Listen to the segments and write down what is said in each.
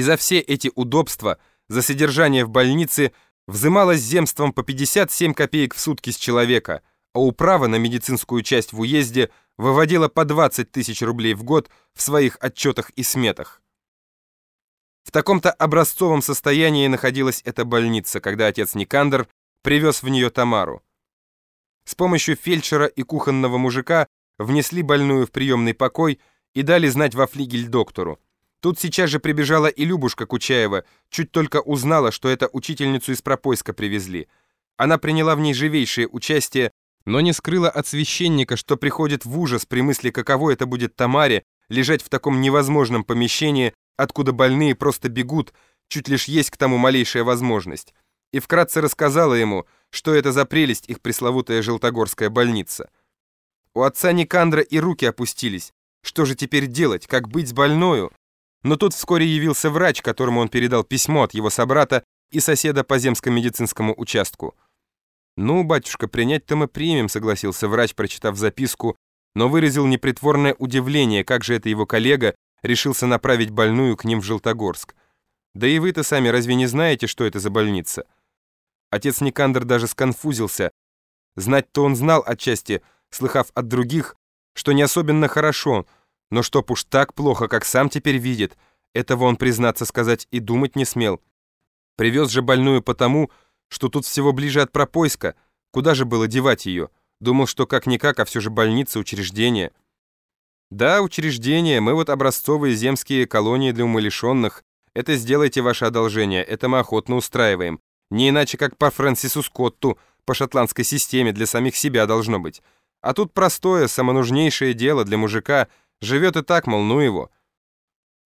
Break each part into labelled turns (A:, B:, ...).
A: И за все эти удобства, за содержание в больнице взымалось земством по 57 копеек в сутки с человека, а управа на медицинскую часть в уезде выводила по 20 тысяч рублей в год в своих отчетах и сметах. В таком-то образцовом состоянии находилась эта больница, когда отец Никандр привез в нее Тамару. С помощью фельдшера и кухонного мужика внесли больную в приемный покой и дали знать во флигель доктору. Тут сейчас же прибежала и Любушка Кучаева, чуть только узнала, что это учительницу из Пропойска привезли. Она приняла в ней живейшее участие, но не скрыла от священника, что приходит в ужас при мысли, каково это будет Тамаре лежать в таком невозможном помещении, откуда больные просто бегут, чуть лишь есть к тому малейшая возможность. И вкратце рассказала ему, что это за прелесть их пресловутая Желтогорская больница. У отца Никандра и руки опустились. Что же теперь делать, как быть с больною? Но тут вскоре явился врач, которому он передал письмо от его собрата и соседа по земскому медицинскому участку. «Ну, батюшка, принять-то мы примем», — согласился врач, прочитав записку, но выразил непритворное удивление, как же это его коллега решился направить больную к ним в Желтогорск. «Да и вы-то сами разве не знаете, что это за больница?» Отец Никандр даже сконфузился. Знать-то он знал отчасти, слыхав от других, что не особенно хорошо — но чтоб уж так плохо, как сам теперь видит, этого он, признаться сказать, и думать не смел. Привез же больную потому, что тут всего ближе от пропойска. Куда же было девать ее? Думал, что как-никак, а все же больница, учреждение. Да, учреждение, мы вот образцовые земские колонии для умалишенных. Это сделайте ваше одолжение, это мы охотно устраиваем. Не иначе, как по Фрэнсису Скотту, по шотландской системе, для самих себя должно быть. А тут простое, самонужнейшее дело для мужика — Живет и так, мол, ну его.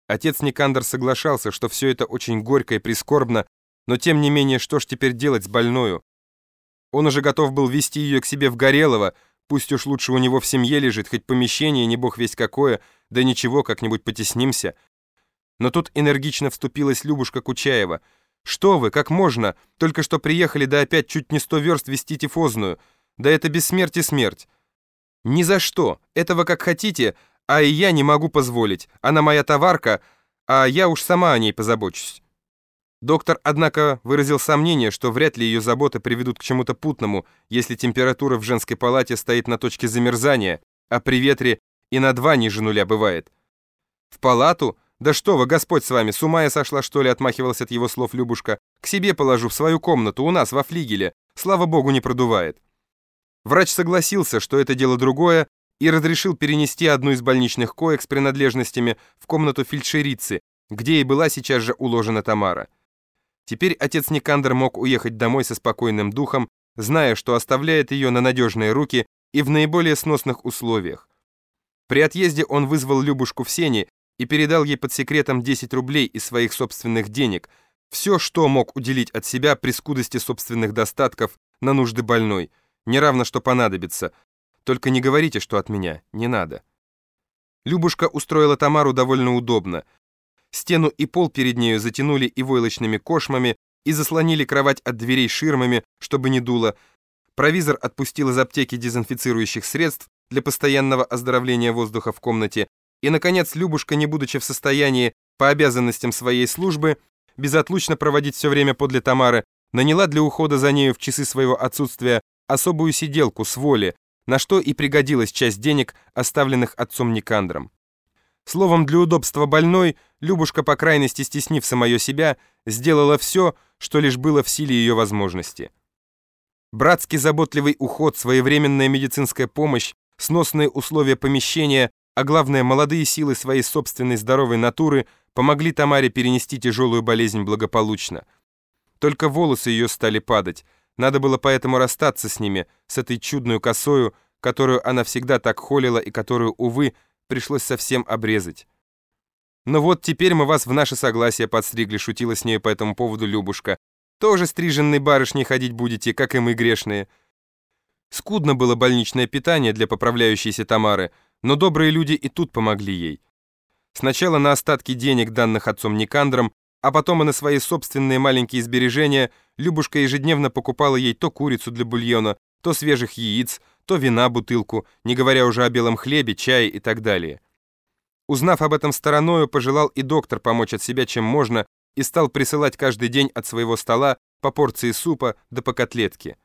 A: Отец Никандр соглашался, что все это очень горько и прискорбно, но тем не менее, что ж теперь делать с больною? Он уже готов был вести ее к себе в Горелово, пусть уж лучше у него в семье лежит, хоть помещение, не бог весь какое, да ничего, как-нибудь потеснимся. Но тут энергично вступилась Любушка Кучаева. «Что вы, как можно? Только что приехали, да опять чуть не сто верст вести тифозную. Да это без смерти смерть». «Ни за что. Этого как хотите, а и я не могу позволить. Она моя товарка, а я уж сама о ней позабочусь. Доктор, однако, выразил сомнение, что вряд ли ее заботы приведут к чему-то путному, если температура в женской палате стоит на точке замерзания, а при ветре и на два ниже нуля бывает. В палату? Да что вы, Господь с вами, с ума я сошла, что ли, отмахивалась от его слов Любушка. К себе положу, в свою комнату, у нас, во флигеле. Слава богу, не продувает. Врач согласился, что это дело другое, и разрешил перенести одну из больничных коек с принадлежностями в комнату фельдшерицы, где и была сейчас же уложена Тамара. Теперь отец Никандр мог уехать домой со спокойным духом, зная, что оставляет ее на надежные руки и в наиболее сносных условиях. При отъезде он вызвал Любушку в сене и передал ей под секретом 10 рублей из своих собственных денег, все, что мог уделить от себя при скудости собственных достатков на нужды больной, неравно что понадобится, только не говорите, что от меня, не надо». Любушка устроила Тамару довольно удобно. Стену и пол перед нею затянули и войлочными кошмами, и заслонили кровать от дверей ширмами, чтобы не дуло. Провизор отпустил из аптеки дезинфицирующих средств для постоянного оздоровления воздуха в комнате, и, наконец, Любушка, не будучи в состоянии по обязанностям своей службы безотлучно проводить все время подле Тамары, наняла для ухода за нею в часы своего отсутствия особую сиделку с воли, на что и пригодилась часть денег, оставленных отцом Никандром. Словом, для удобства больной, Любушка, по крайности стеснив самое себя, сделала все, что лишь было в силе ее возможности. Братский заботливый уход, своевременная медицинская помощь, сносные условия помещения, а главное, молодые силы своей собственной здоровой натуры помогли Тамаре перенести тяжелую болезнь благополучно. Только волосы ее стали падать, надо было поэтому расстаться с ними, с этой чудной косою, которую она всегда так холила и которую, увы, пришлось совсем обрезать. «Ну вот, теперь мы вас в наше согласие подстригли», шутила с ней по этому поводу Любушка. «Тоже стриженной барышней ходить будете, как и мы грешные». Скудно было больничное питание для поправляющейся Тамары, но добрые люди и тут помогли ей. Сначала на остатки денег, данных отцом Никандром, а потом и на свои собственные маленькие сбережения Любушка ежедневно покупала ей то курицу для бульона, то свежих яиц, то вина бутылку, не говоря уже о белом хлебе, чае и так далее. Узнав об этом стороною, пожелал и доктор помочь от себя чем можно и стал присылать каждый день от своего стола по порции супа да по котлетке.